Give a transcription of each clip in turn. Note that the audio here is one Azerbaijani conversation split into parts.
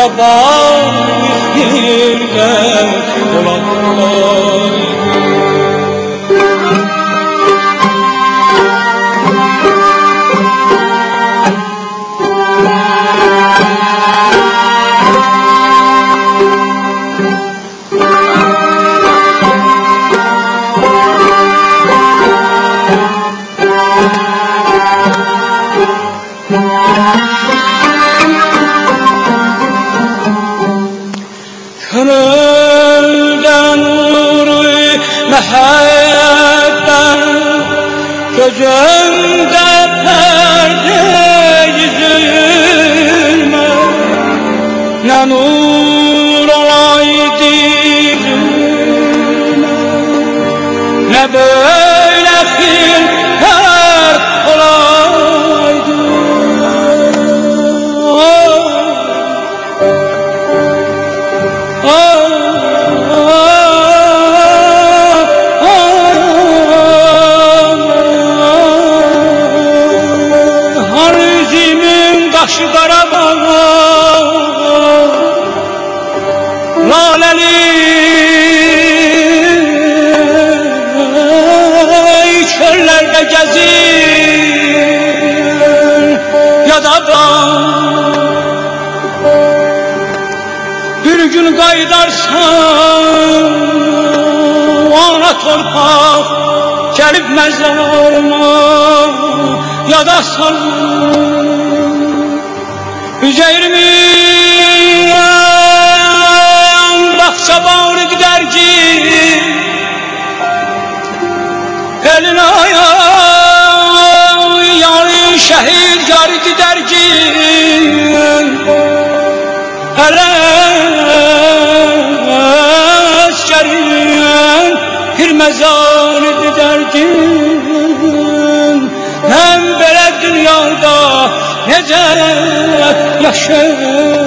بابا گیلنم والله جنور محبتك كجند پرده zulmü ne nur olaydı ne böyle bir قال ey körlərdə gəzir yad adam bir gün qayıdarsan ona torpaq gəlib məzarıma yada salın Hüceyrimiz درگیر عرض کریم در درگیر هم برد دنیا دا نجات یشه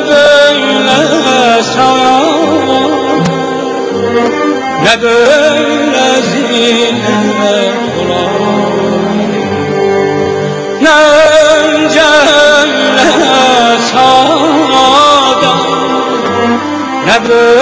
böyle sarar Ne böyle zilme kurar Ne önce öyle sağdan Ne böyle